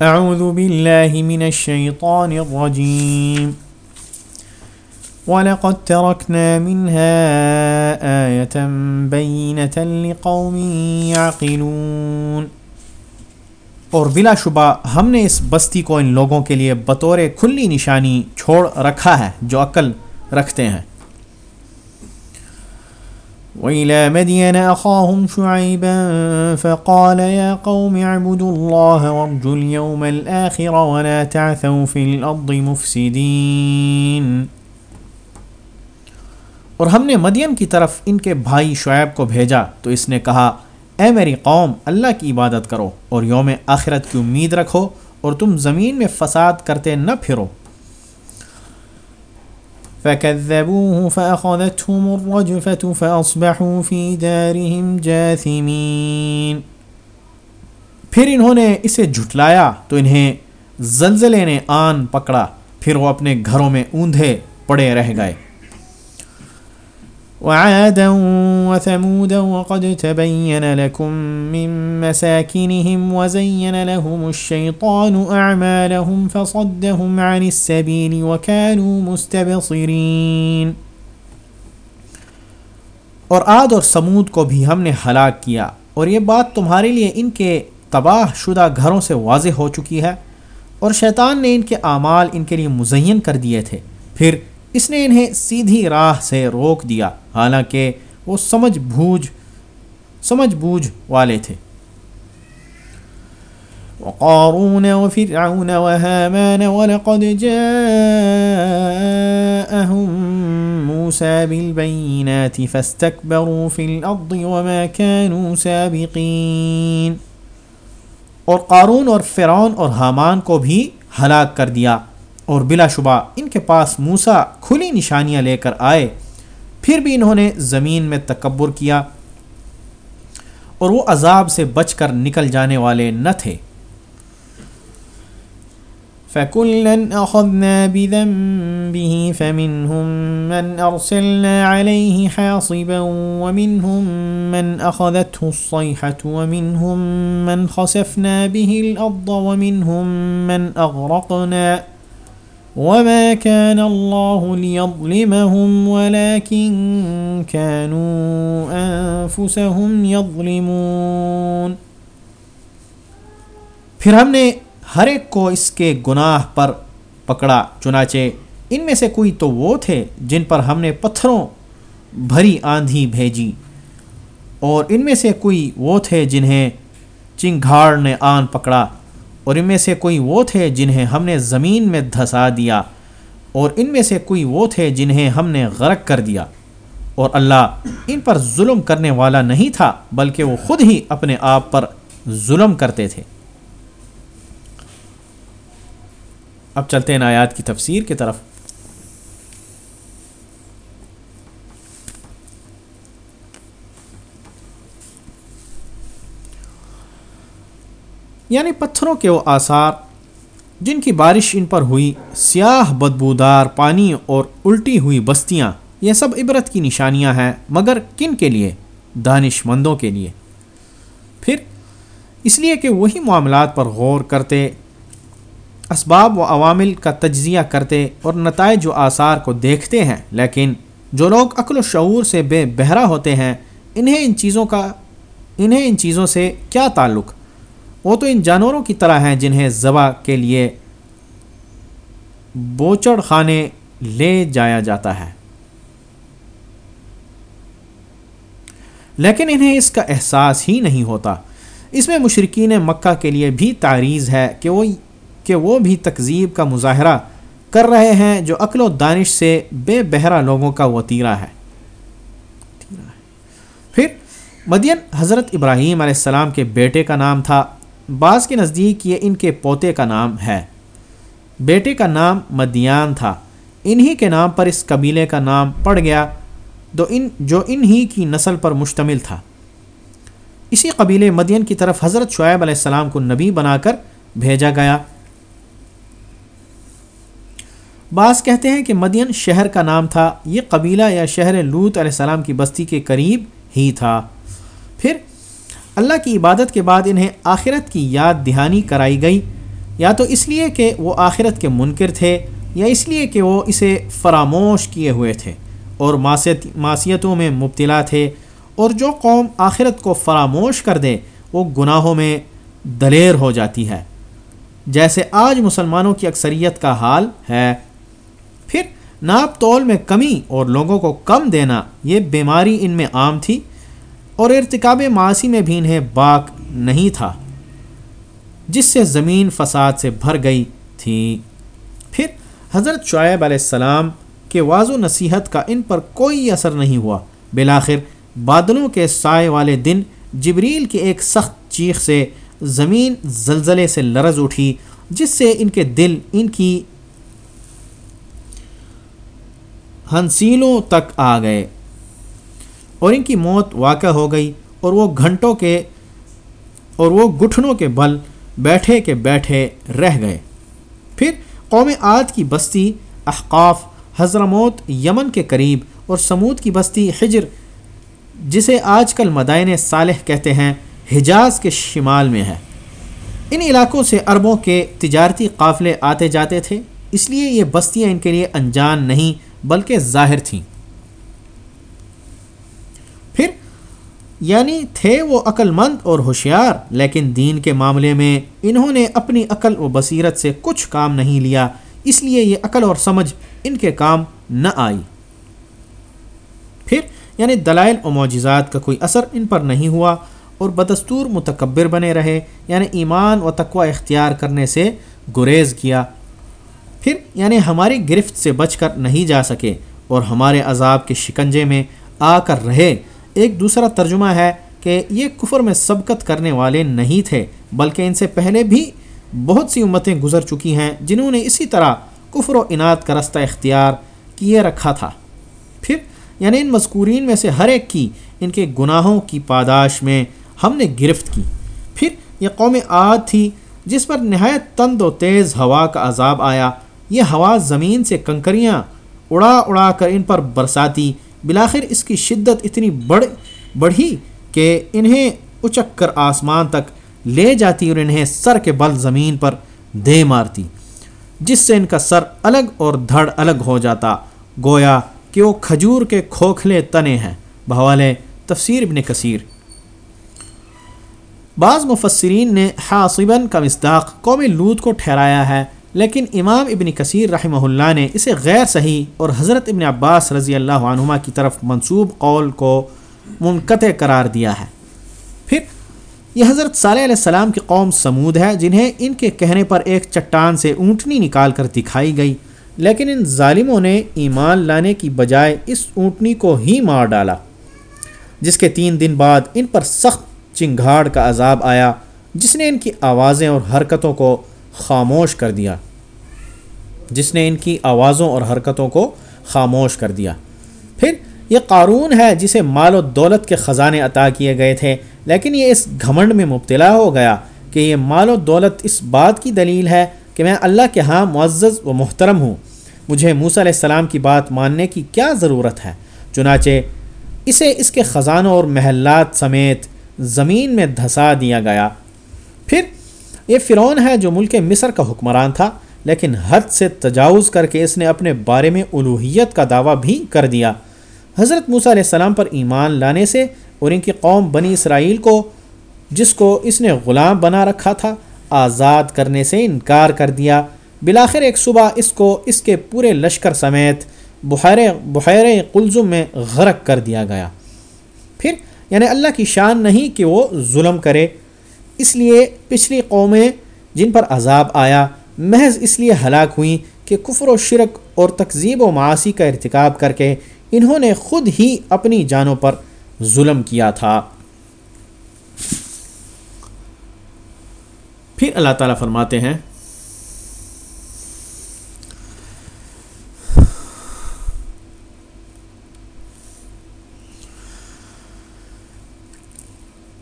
اعوذ باللہ من الشیطان الرجیم وَلَقَدْ تَرَكْنَا مِنْهَا آيَةً بَيِّنَةً لِقَوْمٍ يَعْقِلُونَ. اور بلا شبہ ہم نے اس بستی کو ان لوگوں کے لیے بطور کھلی نشانی چھوڑ رکھا ہے جو عقل رکھتے ہیں۔ وإلى مدين أخاهم شعيبا فقال يا قوم اعبدوا الله وارجوا اليوم الآخر ولا تعثوا في الأرض مفسدين۔ اور ہم نے مدین کی طرف ان کے بھائی شعیب کو بھیجا، تو اس نے کہا، اے میری قوم، اللہ کی عبادت کرو اور یوم آخرت کی امید رکھو اور تم زمین میں فساد کرتے نہ پھرو۔ فكذبوه فأخذتهم الرجفة فأصبحوا في دارهم جاثمين۔ پھر انہوں نے اسے جھٹلایا تو انہیں زلزلے نے آن پکڑا، پھر وہ اپنے گھروں میں اوندھے پڑے رہ گئے۔ وعادا وثمودا وقد تبين لكم من مساكنهم وزين لهم الشيطان أعمالهم فصدهم عن السبيل وكانوا مستبصرين اور عاد اور سمود کو بھی ہم نے ہلاک کیا اور یہ بات تمہارے لیے ان کے تباہ شدہ گھروں سے واضح ہو چکی ہے اور شیطان نے ان کے اعمال ان کے لیے مزین کر دیے تھے۔ پھر اس نے انہیں سیدھی راہ سے روک دیا، حالانکہ وہ سمجھ بوجھ سمجھ بوجھ والے تھے۔ وقارون وفرعون وهامان ولقد جاءهم موسى بالبينات فاستكبروا في الأرض وما كانوا سابقين۔ اور قارون اور فرعون اور حامان کو بھی ہلاک کر دیا۔ اور بلا شبہ ان کے پاس موسا کھلی نشانیاں لے کر آئے۔ پھر بھی انہوں نے زمین میں تکبر کیا اور وہ عذاب سے بچ کر نکل جانے والے نہ تھے۔ فَكُلًّا أَخَذْنَا بِذَنبِهِ فَمِنْهُمْ مَنْ أَرْسَلْنَا عَلَيْهِ حَاصِبًا وَمِنْهُمْ مَنْ أَخَذَتْهُ الصَّيْحَةُ وَمِنْهُمْ مَنْ خَسَفْنَا بِهِ الْأَرْضَ وَمِنْهُمْ مَنْ أَغْرَقْنَا وما كان الله ليظلمهم ولكن كانوا أنفسهم يظلمون۔ پھر ہم نے ہر ایک کو اس کے گناہ پر پکڑا، چنانچہ ان میں سے کوئی تو وہ تھے جن پر ہم نے پتھروں بھری آندھی بھیجی۔ اور ان میں سے کوئی وہ تھے جنہیں چنگھاڑ نے آن پکڑا۔ اور ان میں سے کوئی وہ تھے جنہیں ہم نے زمین میں دھسا دیا، اور ان میں سے کوئی وہ تھے جنہیں ہم نے غرق کر دیا۔ اور اللہ ان پر ظلم کرنے والا نہیں تھا، بلکہ وہ خود ہی اپنے آپ پر ظلم کرتے تھے۔ اب چلتے ہیں آیات کی تفسیر کی طرف۔ یعنی پتھروں کے وہ آثار جن کی بارش ان پر ہوئی، سیاہ بدبودار پانی اور الٹی ہوئی بستیاں، یہ سب عبرت کی نشانیاں ہیں، مگر کن کے لیے؟ دانش مندوں کے لیے۔ پھر، اس لیے کہ وہی معاملات پر غور کرتے، اسباب و عوامل کا تجزیہ کرتے اور نتائج و آثار کو دیکھتے ہیں، لیکن جو لوگ عقل و شعور سے بے بہرا ہوتے ہیں، انہیں ان چیزوں کا، انہیں ان چیزوں سے کیا تعلق؟ وہ تو ان جانوروں کی طرح ہیں جنہیں ذبح کے لیے بوچڑ خانے لے جایا جاتا ہے۔ لیکن انہیں اس کا احساس ہی نہیں ہوتا۔ اس میں مشرقین مکہ کے لیے بھی تعریض ہے کہ وہ کہ وہ بھی تکذیب کا مظاہرہ کر رہے ہیں جو عقل و دانش سے بے بہرا لوگوں کا وطیرہ ہے۔ پھر مدین حضرت ابراہیم علیہ السلام کے بیٹے کا نام تھا بعض کے نزدیک یہ ان کے پوتے کا نام ہے۔ بیٹے کا نام مدیان تھا۔ انہی کے نام پر اس قبیلے کا نام پڑ گیا، دو ان، جو انہی کی نسل پر مشتمل تھا۔ اسی قبیلے مدین کی طرف حضرت شعیب علیہ السلام کو نبی بنا کر بھیجا گیا۔ بعض کہتے ہیں کہ مدین شہر کا نام تھا۔ یہ قبیلہ یا شہر لوت علیہ السلام کی بستی کے قریب ہی تھا۔ پھر اللہ کی عبادت کے بعد انہیں آخرت کی یاد دہانی کرائی گئی، یا تو اس لیے کہ وہ آخرت کے منکر تھے، یا اس لیے کہ وہ اسے فراموش کیے ہوئے تھے اور معصیتوں میں مبتلا تھے۔ اور جو قوم آخرت کو فراموش کر دے، وہ گناہوں میں دلیر ہو جاتی ہے۔ جیسے آج مسلمانوں کی اکثریت کا حال ہے۔ پھر ناپ تول میں کمی اور لوگوں کو کم دینا، یہ بیماری ان میں عام تھی۔ اور ارتکاب معاشی میں بھی انہیں باک نہیں تھا۔ جس سے زمین فساد سے بھر گئی تھی۔ پھر حضرت شعیب علیہ السلام کے واض و نصیحت کا ان پر کوئی اثر نہیں ہوا۔ بالآخر بادلوں کے سائے والے دن جبریل کے ایک سخت چیخ سے زمین زلزلے سے لرز اٹھی، جس سے ان کے دل ان کی ہنسیلوں تک آ گئے۔ اور ان کی موت واقع ہو گئی اور وہ گھنٹوں کے اور وہ گھٹنوں کے بل بیٹھے کے بیٹھے رہ گئے۔ پھر قوم عاد کی بستی احقاف، حضرموت، یمن کے قریب اور سمود کی بستی حجر، جسے آج کل مدائن صالح کہتے ہیں، حجاز کے شمال میں ہے۔ ان علاقوں سے عربوں کے تجارتی قافلے آتے جاتے تھے، اس لیے یہ بستیاں ان کے لیے انجان نہیں، بلکہ ظاہر تھیں پھر یعنی تھے وہ عقل مند اور ہوشیار، لیکن دین کے معاملے میں انہوں نے اپنی عقل و بصیرت سے کچھ کام نہیں لیا، اس لیے یہ عقل اور سمجھ ان کے کام نہ آئی۔ پھر یعنی دلائل و معجزات کا کوئی اثر ان پر نہیں ہوا اور بدستور متکبر بنے رہے یعنی ایمان و تقوی اختیار کرنے سے گریز کیا۔ پھر یعنی ہماری گرفت سے بچ کر نہیں جا سکے اور ہمارے عذاب کے شکنجے میں آ کر رہے ایک دوسرا ترجمہ ہے کہ یہ کفر میں سبقت کرنے والے نہیں تھے، بلکہ ان سے پہلے بھی بہت سی امتیں گزر چکی ہیں جنہوں نے اسی طرح کفر و انعت کا رستہ اختیار کیے رکھا تھا۔ پھر یعنی ان مذکورین میں سے ہر ایک کی، ان کے گناہوں کی پاداش میں ہم نے گرفت کی۔ پھر، یہ قوم عاد تھی جس پر نہایت تند و تیز ہوا کا عذاب آیا۔ یہ ہوا زمین سے کنکریاں اڑا اڑا کر ان پر برساتی۔ بلاخر اس کی شدت اتنی بڑھ، بڑھی کہ انہیں اچک کر آسمان تک لے جاتی اور انہیں سر کے بل زمین پر دے مارتی، جس سے ان کا سر الگ اور دھڑ الگ ہو جاتا۔ گویا کہ وہ کھجور کے کھوکھلے تنے ہیں۔ بحوالے تفسیر ابن کثیر۔ بعض مفسرین نے حاصباً کا مصداق قوم لوت کو ٹھہرایا ہے۔ لیکن امام ابن کثیر رحمہ اللہ نے اسے غیر صحیح اور حضرت ابن عباس رضی اللہ عنہما کی طرف منصوب قول کو منقطع قرار دیا ہے۔ پھر یہ حضرت صالح علیہ السلام کی قوم سمود ہے جنہیں ان کے کہنے پر ایک چٹان سے اونٹنی نکال کر دکھائی گئی، لیکن ان ظالموں نے ایمان لانے کی بجائے اس اونٹنی کو ہی مار ڈالا۔ جس کے تین دن بعد ان پر سخت چنگھاڑ کا عذاب آیا، جس نے ان کی آوازیں اور حرکتوں کو خاموش کر دیا۔ جس نے ان کی آوازوں اور حرکتوں کو خاموش کر دیا۔ پھر یہ قارون ہے جسے مال و دولت کے خزانے عطا کیے گئے تھے، لیکن یہ اس گھمنڈ میں مبتلا ہو گیا کہ یہ مال و دولت اس بات کی دلیل ہے کہ میں اللہ کے ہاں معزز و محترم ہوں۔ مجھے موسیٰ علیہ السلام کی بات ماننے کی کیا ضرورت ہے؟ چنانچہ اسے اس کے خزانوں اور محلات سمیت زمین میں دھسا دیا گیا۔ پھر یہ فرعون ہے جو ملک مصر کا حکمران تھا۔ لیکن حد سے تجاوز کر کے اس نے اپنے بارے میں الوحیت کا دعویٰ بھی کر دیا۔ حضرت موسیٰ علیہ السلام پر ایمان لانے سے اور ان کی قوم بنی اسرائیل کو، جس کو اس نے غلام بنا رکھا تھا، آزاد کرنے سے انکار کر دیا۔ بلاخر ایک صبح اس کو اس کے پورے لشکر سمیت بحیر بحیر قلزم میں غرق کر دیا گیا۔ پھر یعنی اللہ کی شان نہیں کہ وہ ظلم کرے۔ اس لیے پچھلی قومیں جن پر عذاب آیا محض اس لیے ہلاک ہوئیں کہ کفر و شرک اور تقزیب و معاشی کا ارتکاب کر کے انہوں نے خود ہی اپنی جانوں پر ظلم کیا تھا۔ پھر اللہ تعالیٰ فرماتے ہیں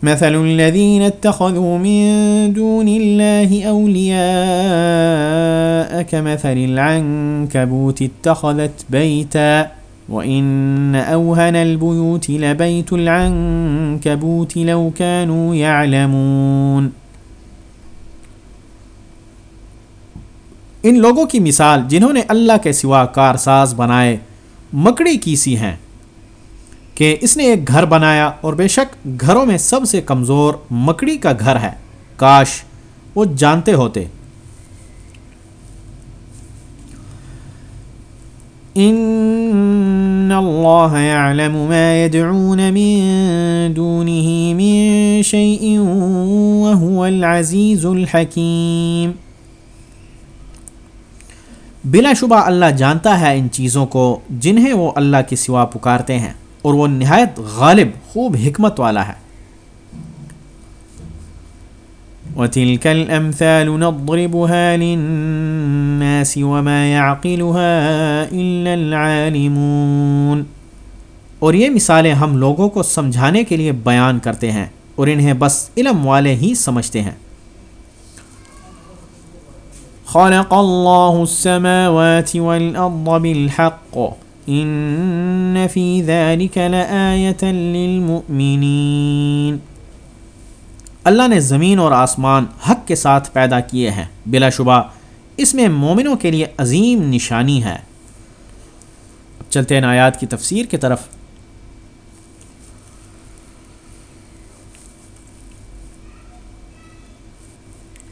مثل الذين اتخذوا من دون الله أولياء كمثل العنكبوت اتخذت بيتا وإن أوهن البيوت لبيت العنكبوت لو كانوا يعلمون. ان لوگوں کی مثال جنہوں نے اللہ کے سوا کارساز بنائے، مکڑی کی سی ہیں۔ کہ اس نے ایک گھر بنایا اور بے شک گھروں میں سب سے کمزور مکڑی کا گھر ہے۔ کاش وہ جانتے ہوتے۔ ان اللہ يعلم ما يدعون من دونه من شيء وهو العزيز الحكيم بلا شبہ اللہ جانتا ہے ان چیزوں کو جنہیں وہ اللہ کے سوا پکارتے ہیں۔ اور وہ نہایت غالب، خوب حکمت والا ہے۔ وتلك الأمثال نضربها للناس وما يعقلها إلا العالمون۔ اور یہ مثالیں ہم لوگوں کو سمجھانے کے لیے بیان کرتے ہیں اور انہیں بس علم والے ہی سمجھتے ہیں۔ خلق الله السماوات والأرض بالحق۔ إن في ذلك لآية للمؤمنين۔ اللہ نے زمین اور آسمان حق کے ساتھ پیدا کیے ہیں، بلا شبہ۔ اس میں مومنوں کے لیے عظیم نشانی ہے۔ چلتے ہیں آیات کی تفسیر کی طرف۔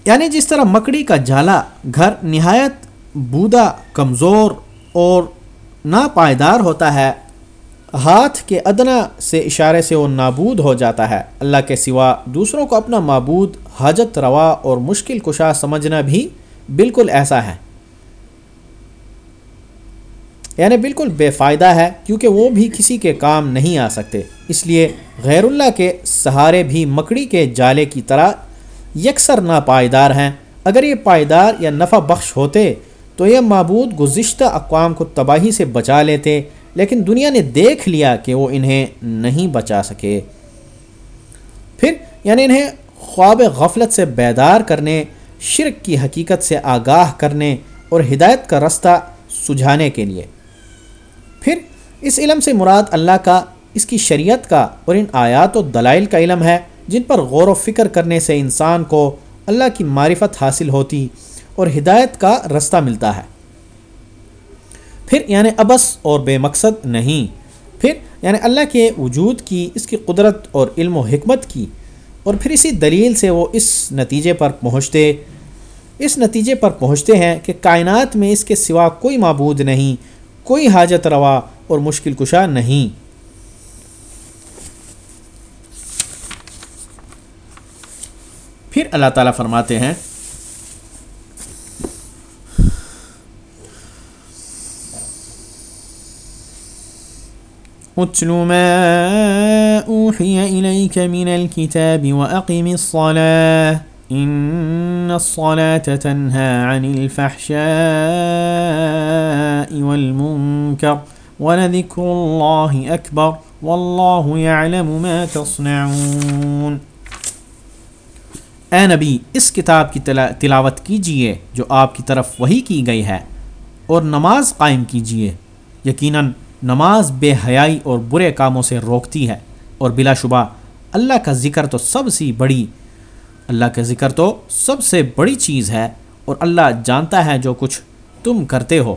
یعنی جس طرح مکڑی کا جالا گھر نہایت بودا، کمزور اور ناپائیدار ہوتا ہے، ہاتھ کے ادنا سے اشارے سے وہ نابود ہو جاتا ہے۔ اللہ کے سوا دوسروں کو اپنا معبود، حاجت، روا اور مشکل کشا سمجھنا بھی بالکل ایسا ہے۔ یعنی بالکل بے فائدہ ہے، کیونکہ وہ بھی کسی کے کام نہیں آ سکتے۔ اس لیے غیر اللہ کے سہارے بھی مکڑی کے جالے کی طرح یکسر ناپائیدار ہیں۔ اگر یہ پائیدار یا نفع بخش ہوتے تو یہ معبود گزشتہ اقوام کو تباہی سے بچا لیتے، لیکن دنیا نے دیکھ لیا کہ وہ انہیں نہیں بچا سکے۔ پھر یعنی انہیں خواب غفلت سے بیدار کرنے، شرک کی حقیقت سے آگاہ کرنے اور ہدایت کا رستہ سجھانے کے لیے۔ پھر، اس علم سے مراد اللہ کا، اس کی شریعت کا اور ان آیات و دلائل کا علم ہے، جن پر غور و فکر کرنے سے انسان کو اللہ کی معرفت حاصل ہوتی۔ اور ہدایت کا رستہ ملتا ہے۔ پھر یعنی ابس اور بے مقصد نہیں۔ پھر یعنی اللہ کے وجود کی، اس کی قدرت اور علم و حکمت کی۔ اور پھر اسی دلیل سے وہ اس نتیجے پر پہنچتے۔ اس نتیجے پر پہنچتے ہیں کہ کائنات میں اس کے سوا کوئی معبود نہیں، کوئی حاجت روا اور مشکل کشا نہیں۔ پھر اللہ تعالیٰ فرماتے ہیں اتل ما أوحي إليك من الكتاب وأقم الصلاة إن الصلاة تنهى عن الفحشاء والمنكر ولذكر الله أكبر والله يعلم ما تصنعون۔ اے نبی، اس کتاب کی تلاوت کیجیے جو آپ کی طرف وہی کی گئی ہے اور نماز قائم کیجیے۔ یقیناً نماز بے حیائی اور برے کاموں سے روکتی ہے اور بلا شبہ، اللہ کا ذکر تو سب سے بڑی، اللہ کا ذکر تو سب سے بڑی چیز ہے۔ اور اللہ جانتا ہے جو کچھ تم کرتے ہو۔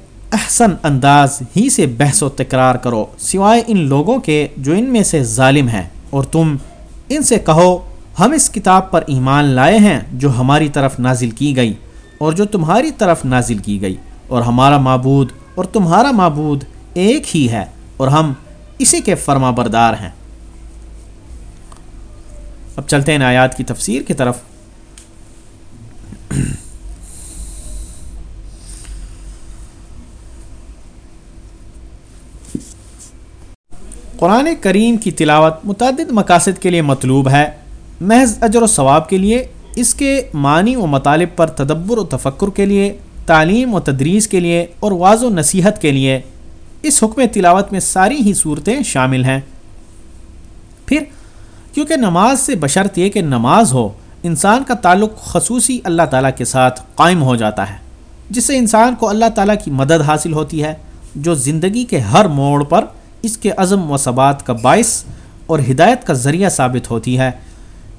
احسن انداز ہی سے بحث و تکرار کرو، سوائے ان لوگوں کے جو ان میں سے ظالم ہیں۔ اور تم ان سے کہو، ہم اس کتاب پر ایمان لائے ہیں جو ہماری طرف نازل کی گئی اور جو تمہاری طرف نازل کی گئی۔ اور ہمارا معبود اور تمہارا معبود ایک ہی ہے اور ہم اسی کے فرما بردار ہیں۔ اب چلتے ہیں آیات کی تفسیر کی طرف۔ قرآن کریم کی تلاوت متعدد مقاصد کے لیے مطلوب ہے۔ محض اجر و ثواب کے لیے، اس کے معنی و مطالب پر تدبر و تفکر کے لیے، تعلیم و تدریس کے لیے اور واض و نصیحت کے لیے اس حکم تلاوت میں ساری ہی صورتیں شامل ہیں۔ پھر، کیونکہ نماز سے بشرط یہ کہ نماز ہو، انسان کا تعلق خصوصی اللہ تعالیٰ کے ساتھ قائم ہو جاتا ہے، جس سے انسان کو اللہ تعالیٰ کی مدد حاصل ہوتی ہے، جو زندگی کے ہر موڑ پر اس کے عزم و ثبات کا باعث اور ہدایت کا ذریعہ ثابت ہوتی ہے۔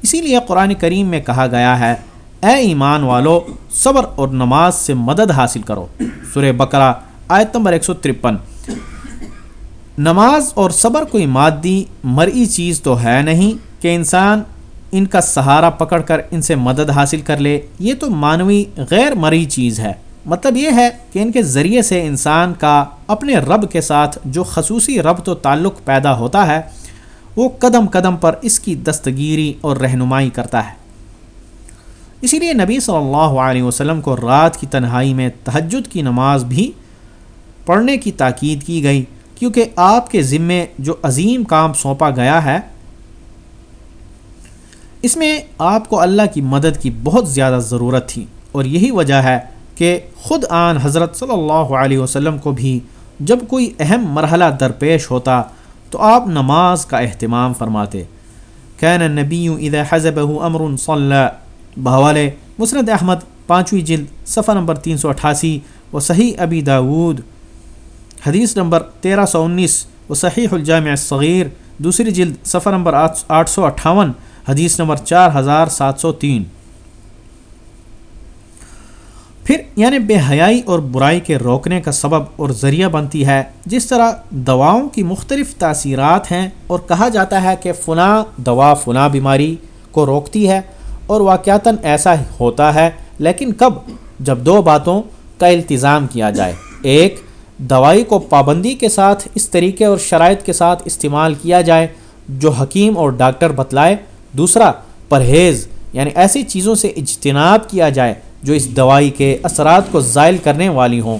اسی لیے قرآن کریم میں کہا گیا ہے، اے ایمان والو، صبر اور نماز سے مدد حاصل کرو۔ سورہ بقرہ، آیت نمبر ایک سو ترپن۔ نماز اور صبر کوئی مادی، مرئی چیز تو ہے نہیں کہ انسان ان کا سہارا پکڑ کر ان سے مدد حاصل کر لے۔ یہ تو مانوی غیر مرئی چیز ہے۔ مطلب یہ ہے کہ ان کے ذریعے سے انسان کا اپنے رب کے ساتھ جو خصوصی رب تو تعلق پیدا ہوتا ہے، وہ قدم قدم پر اس کی دستگیری اور رہنمائی کرتا ہے۔ اسی لیے نبی صلی اللہ علیہ وسلم کو رات کی تنہائی میں تہجد کی نماز بھی پڑھنے کی تاکید کی گئی، کیونکہ آپ کے ذمے جو عظیم کام سونپا گیا ہے، اس میں آپ کو اللہ کی مدد کی بہت زیادہ ضرورت تھی۔ اور یہی وجہ ہے کہ خود آن حضرت صلی اللہ علیہ وسلم کو بھی جب کوئی اہم مرحلہ درپیش ہوتا تو آپ نماز کا اہتمام فرماتے۔ کین نبی اذا حزبہ امر صلی۔ بحوال مسرد احمد، پانچویں جلد، صفحہ نمبر تین سو اٹھاسی و صحیح ابی داود۔ حدیث نمبر تیرہ سو انیس و صحیح الجامع الصغیر۔ دوسری جلد، صفحہ نمبر آٹھ سو اٹھاون، حدیث نمبر چار ہزار سات سو تین۔ پھر یعنی بے حیائی اور برائی کے روکنے کا سبب اور ذریعہ بنتی ہے۔ جس طرح دواؤں کی مختلف تاثیرات ہیں اور کہا جاتا ہے کہ فلاں دوا فلاں بیماری کو روکتی ہے اور واقعتاً ایسا ہوتا ہے، لیکن کب؟ جب دو باتوں کا التظام کیا جائے۔ ایک، دوائی کو پابندی کے ساتھ اس طریقے اور شرائط کے ساتھ استعمال کیا جائے جو حکیم اور ڈاکٹر بتلائے۔ دوسرا، پرہیز یعنی ایسی چیزوں سے اجتناب کیا جائے جو اس دوائی کے اثرات کو زائل کرنے والی ہوں۔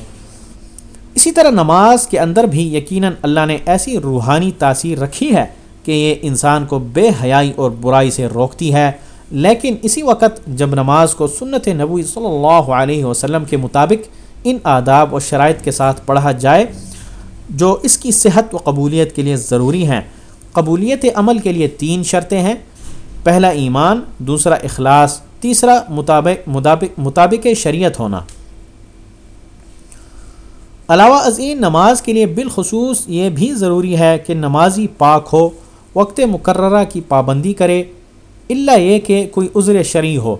اسی طرح نماز کے اندر بھی یقیناً اللہ نے ایسی روحانی تاثیر رکھی ہے کہ یہ انسان کو بے حیائی اور برائی سے روکتی ہے۔ لیکن اسی وقت جب نماز کو سنت نبوی صلی اللہ علیہ وسلم کے مطابق ان آداب و شرائط کے ساتھ پڑھا جائے، جو اس کی صحت و قبولیت کے لیے ضروری ہیں۔ قبولیت عمل کے لیے تین شرطیں ہیں۔ پہلا ایمان، دوسرا اخلاص تیسرا مطابق مطابق مطابق شریعت ہونا۔ علاوہ ازین نماز کے لیے بالخصوص یہ بھی ضروری ہے کہ نمازی پاک ہو، وقت مقررہ کی پابندی کرے اللہ یہ کہ کوئی عذر شرعی ہو۔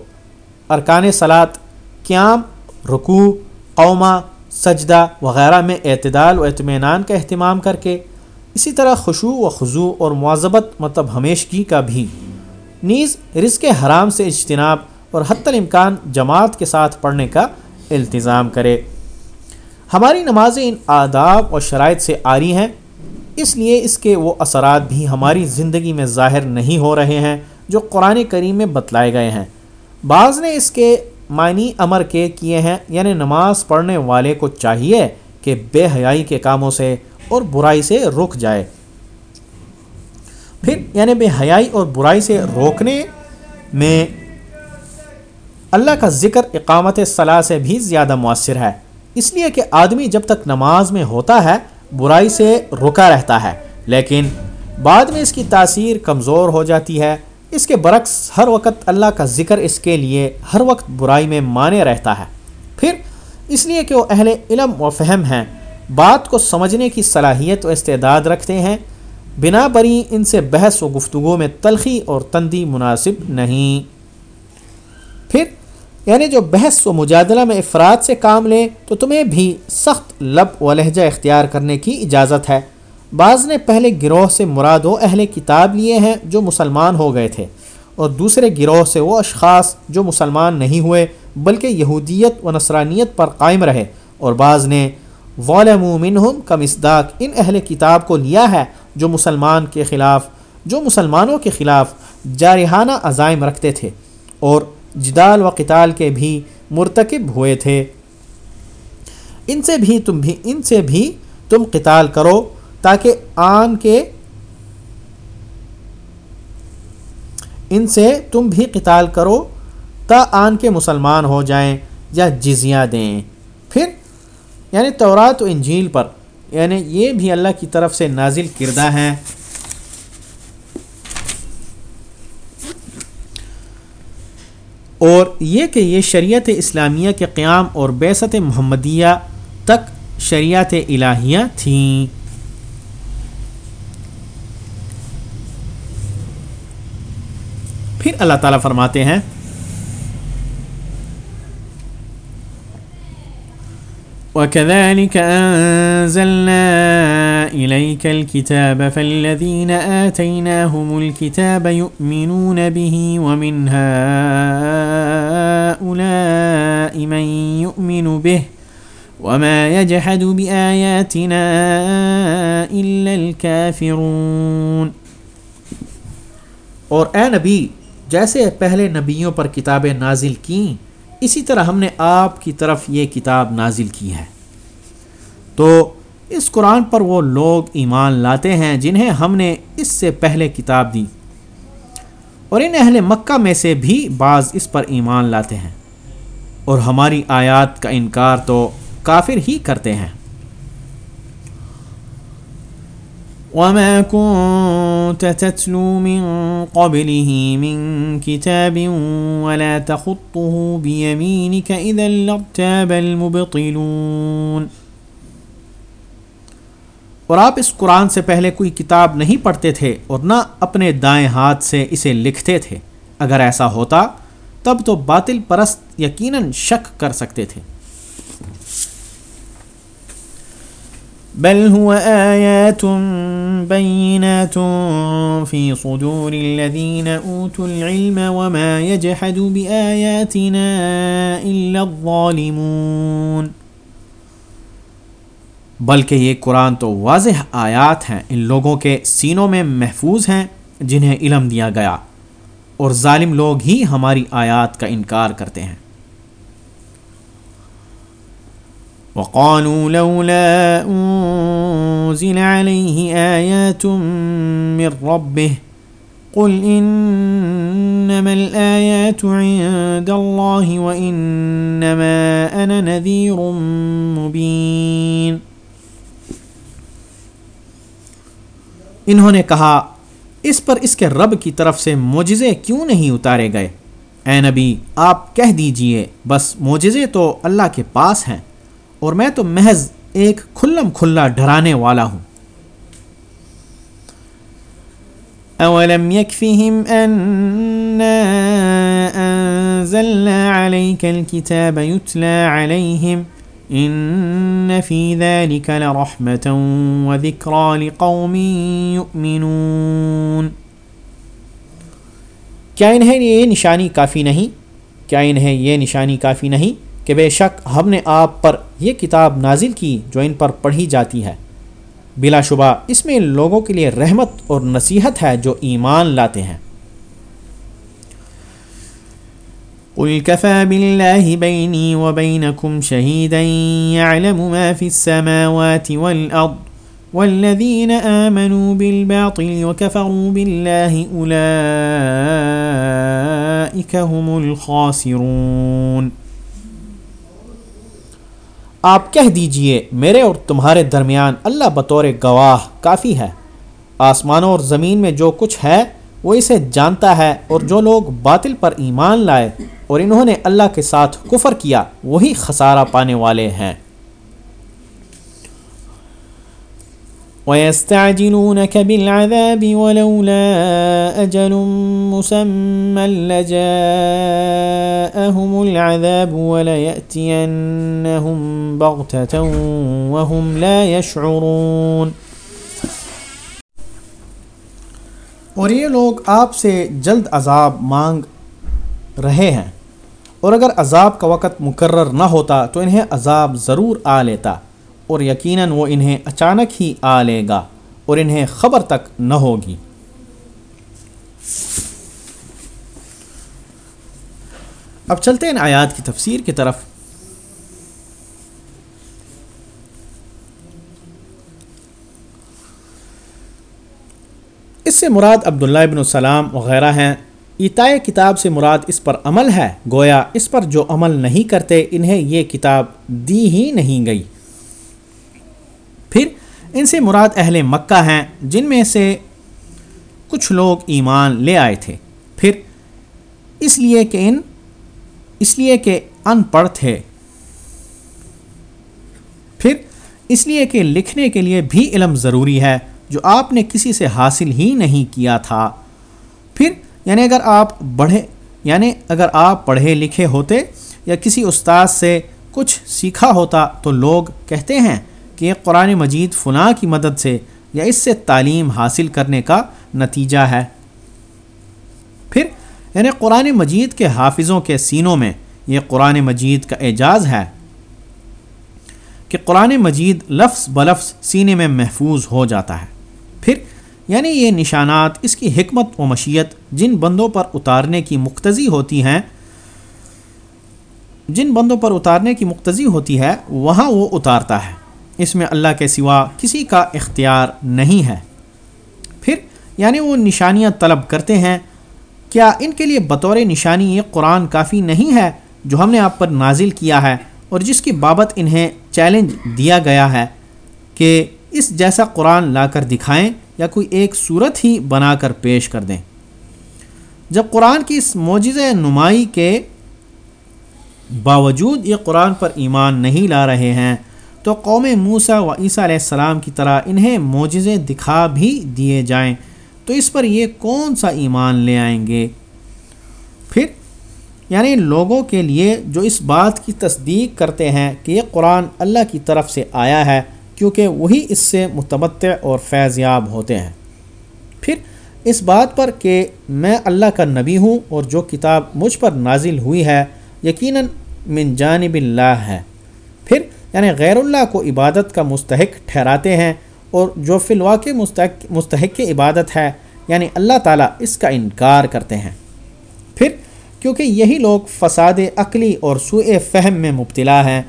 ارکان سلاد قیام، رکوع، قومہ، سجدہ وغیرہ میں اعتدال و اطمینان کا اہتمام کر کے اسی طرح خوشو و خضو اور معذبت مطلب ہمیشگی کا بھی۔ نیز رزق حرام سے اجتناب اور حتی الامکان جماعت کے ساتھ پڑھنے کا التظام کرے۔ ہماری نمازیں ان آداب اور شرائط سے آری ہیں، اس لیے اس کے وہ اثرات بھی ہماری زندگی میں ظاہر نہیں ہو رہے ہیں جو قرآن کریم میں بتلائے گئے ہیں۔ بعض نے اس کے معنی امر کے کیے ہیں یعنی نماز پڑھنے والے کو چاہیے کہ بے حیائی کے کاموں سے اور برائی سے رک جائے۔ پھر یعنی بے حیائی اور برائی سے روکنے میں اللہ کا ذکر اقامت صلاح سے بھی زیادہ مؤثر ہے۔ اس لیے کہ آدمی جب تک نماز میں ہوتا ہے، برائی سے رکا رہتا ہے۔ لیکن بعد میں اس کی تاثیر کمزور ہو جاتی ہے۔ اس کے برعکس ہر وقت اللہ کا ذکر اس کے لیے ہر وقت برائی میں مانے رہتا ہے۔ پھر اس لیے کہ وہ اہل علم و فہم ہیں، بات کو سمجھنے کی صلاحیت و استعداد رکھتے ہیں۔ بنا بری ان سے بحث و گفتگو میں تلخی اور تندی مناسب نہیں۔ پھر یعنی جو بحث و مجادلہ میں افراد سے کام لیں تو تمہیں بھی سخت لب و لہجہ اختیار کرنے کی اجازت ہے۔ بعض نے پہلے گروہ سے مراد و اہل کتاب لیے ہیں جو مسلمان ہو گئے تھے، اور دوسرے گروہ سے وہ اشخاص جو مسلمان نہیں ہوئے بلکہ یہودیت و نصرانیت پر قائم رہے۔ اور بعض نے والم منہم کا مصداق ان اہل کتاب کو لیا ہے جو مسلمان کے خلاف، جو مسلمانوں کے خلاف جارحانہ عزائم رکھتے تھے۔ اور جدال و قتال کے بھی مرتکب ہوئے تھے۔ ان سے بھی تم بھی ان سے بھی تم قتال کرو تاکہ آن کے ان سے تم بھی قتال کرو حتیٰ آن کے مسلمان ہو جائیں یا جزیہ دیں۔ پھر یعنی تورات و انجیل پر یعنی یہ بھی اللہ کی طرف سے نازل کردہ ہیں۔ اور یہ کہ یہ شریعت اسلامیہ کے قیام اور بیست محمدیہ تک شریعت الہیہ تھیں۔ پھر اللہ تعالیٰ فرماتے ہیں وكذلك أنزلنا إليك الكتاب فالذين آتيناهم الكتاب يؤمنون به ومن هؤلاء من يؤمن به وما يجحد بآياتنا إلا الكافرون۔ اور اے نبی، جیسے پہلے نبیوں پر کتابیں نازل کیں اسی طرح ہم نے آپ کی طرف یہ کتاب نازل کی ہے۔ تو اس قرآن پر وہ لوگ ایمان لاتے ہیں جنہیں ہم نے اس سے پہلے کتاب دی۔ اور ان اہل مکہ میں سے بھی بعض اس پر ایمان لاتے ہیں۔ اور ہماری آیات کا انکار تو کافر ہی کرتے ہیں۔ وما كنت تتلو من قبله من كتاب ولا تخطه بيمينك إذا لارتاب المبطلون اور آپ اس قرآن سے پہلے کوئی کتاب نہیں پڑھتے تھے اور نہ اپنے دائیں ہاتھ سے اسے لکھتے تھے۔ اگر ایسا ہوتا، تب تو باطل پرست یقیناً شک کر سکتے تھے۔ بل هو آيات بينات في صدور الذين أوتوا العلم وما يجحد بآياتنا إلا الظالمون. بلکہ یہ قرآن تو واضح آیات ہیں ان لوگوں کے سینوں میں محفوظ ہیں جنہیں علم دیا گیا اور ظالم لوگ ہی ہماری آیات کا انکار کرتے ہیں۔ وقالوا لولا أنزل عليه آيات من ربه قل إنما الآيات عند الله وإنما أنا نذير مبين انہوں نے کہا، اس پر اس کے رب کی طرف سے معجزے کیوں نہیں اتارے گئے؟ اے نبی، آپ کہہ دیجیے، بس معجزے تو اللہ کے پاس ہیں۔ اور میں تو محض ایک کھلم کھلا ڈرانے والا ہوں۔ اولم يكفهم اننا انزلنا عليك الكتاب يتلى عليهم ان في ذلك لرحمه وذكرى لقوم يؤمنون۔ کیا انہیں یہ نشانی کافی نہیں؟ کیا انہیں یہ نشانی کافی نہیں؟ کہ بے شک ہم نے آپ پر یہ کتاب نازل کی جو ان پر پڑھی جاتی ہے۔ بلا شبہ اس میں ان لوگوں کے لیے رحمت اور نصیحت ہے جو ایمان لاتے ہیں۔ قل كفى بالله بيني وبينكم شهيدا يعلم ما في السماوات والأرض والذين آمنوا بالباطل وكفروا بالله أولئك هم الخاسرون۔ آپ کہہ دیجیے، میرے اور تمہارے درمیان اللہ بطور گواہ کافی ہے۔ آسمانوں اور زمین میں جو کچھ ہے، وہ اسے جانتا ہے اور جو لوگ باطل پر ایمان لائے اور انہوں نے اللہ کے ساتھ کفر کیا، وہی خسارہ پانے والے ہیں۔ ويستعجلونك بالعذاب ولولا أجل مسمى لجاءهم العذاب وليأتينهم بغتة وهم لا يشعرون۔ اور یہ لوگ آپ سے جلد عذاب مانگ رہے ہیں۔ اور اگر عذاب کا وقت مقرر نہ ہوتا تو انہیں عذاب ضرور آ لیتا۔ اور یقیناً وہ انہیں اچانک ہی آ لے گا اور انہیں خبر تک نہ ہوگی۔ اب چلتے ہیں آیات کی تفسیر کی طرف۔ اس سے مراد عبداللہ ابن السلام وغیرہ ہیں۔ اتائے کتاب سے مراد اس پر عمل ہے۔ گویا اس پر جو عمل نہیں کرتے، انہیں یہ کتاب دی ہی نہیں گئی۔ پھر ان سے مراد اہل مکہ ہیں جن میں سے کچھ لوگ ایمان لے آئے تھے۔ پھر اس لیے کہ ان اس لیے کہ ان پڑھ تھے۔ پھر اس لیے کہ لکھنے کے لیے بھی علم ضروری ہے جو آپ نے کسی سے حاصل ہی نہیں کیا تھا۔ پھر یعنی اگر آپ بڑھے یعنی اگر آپ پڑھے لکھے ہوتے یا کسی استاد سے کچھ سیکھا ہوتا تو لوگ کہتے ہیں کہ قرآن مجید فلاں کی مدد سے یا اس سے تعلیم حاصل کرنے کا نتیجہ ہے۔ پھر یعنی قرآن مجید کے حافظوں کے سینوں میں یہ قرآن مجید کا اعجاز ہے کہ قرآن مجید لفظ بلفظ سینے میں محفوظ ہو جاتا ہے۔ پھر یعنی یہ نشانات، اس کی حکمت و مشیت جن بندوں پر اتارنے کی مقتضی ہوتی ہیں، جن بندوں پر اتارنے کی مقتضی ہوتی ہے، وہاں وہ اتارتا ہے۔ اس میں اللہ کے سوا کسی کا اختیار نہیں ہے۔ پھر یعنی وہ نشانیاں طلب کرتے ہیں، کیا ان کے لیے بطور نشانی یہ قرآن کافی نہیں ہے جو ہم نے آپ پر نازل کیا ہے اور جس کی بابت انہیں چیلنج دیا گیا ہے کہ اس جیسا قرآن لا کر دکھائیں یا کوئی ایک صورت ہی بنا کر پیش کر دیں۔ جب قرآن کی اس موجز نمائی کے باوجود یہ قرآن پر ایمان نہیں لا رہے ہیں تو قوم موسا و عیسیٰ علیہ السلام کی طرح انہیں معجزے دکھا بھی دیے جائیں۔ تو اس پر یہ کون سا ایمان لے آئیں گے؟ پھر یعنی لوگوں کے لیے جو اس بات کی تصدیق کرتے ہیں کہ یہ قرآن اللہ کی طرف سے آیا ہے، کیونکہ وہی اس سے متمتع اور فیض یاب ہوتے ہیں۔ پھر، اس بات پر کہ میں اللہ کا نبی ہوں اور جو کتاب مجھ پر نازل ہوئی ہے، یقیناً من جانب اللہ ہے۔ پھر یعنی غیر اللہ کو عبادت کا مستحق ٹھہراتے ہیں اور جو فی الواقع مستحق مستحق عبادت ہے یعنی اللہ تعالیٰ اس کا انکار کرتے ہیں۔ پھر، کیونکہ یہی لوگ فساد عقلی اور سوء فہم میں مبتلا ہیں،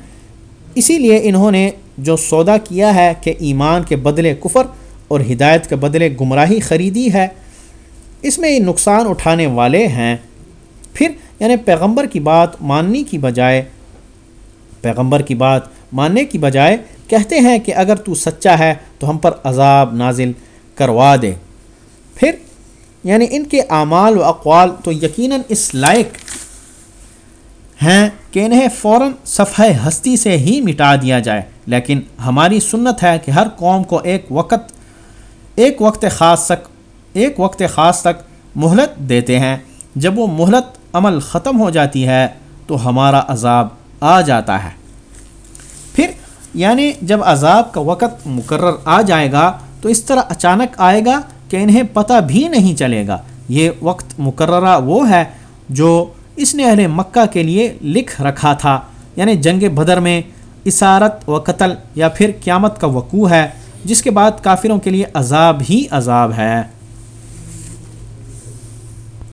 اسی لیے انہوں نے جو سودا کیا ہے کہ ایمان کے بدلے کفر اور ہدایت کے بدلے گمراہی خریدی ہے، اس میں یہ نقصان اٹھانے والے ہیں۔ پھر یعنی پیغمبر کی بات ماننے کی بجائے، پیغمبر کی بات ماننے کی بجائے کہتے ہیں کہ اگر تو سچا ہے تو ہم پر عذاب نازل کروا دے۔ پھر یعنی ان کے اعمال و اقوال تو یقیناً اس لائق ہیں کہ انہیں فوراً صفحہ ہستی سے ہی مٹا دیا جائے۔ لیکن ہماری سنت ہے کہ ہر قوم کو ایک وقت ایک وقت خاص تک، ایک وقت خاص تک مہلت دیتے ہیں۔ جب وہ مہلت عمل ختم ہو جاتی ہے تو ہمارا عذاب آ جاتا ہے۔ یعنی جب عذاب کا وقت مقرر آ جائے گا تو اس طرح اچانک آئے گا کہ انہیں پتہ بھی نہیں چلے گا۔ یہ وقت مقررہ وہ ہے جو اس نے اہل مکہ کے لیے لکھ رکھا تھا۔ یعنی جنگ بدر میں اسارت و قتل یا پھر قیامت کا وقوع ہے، جس کے بعد کافروں کے لیے عذاب ہی عذاب ہے۔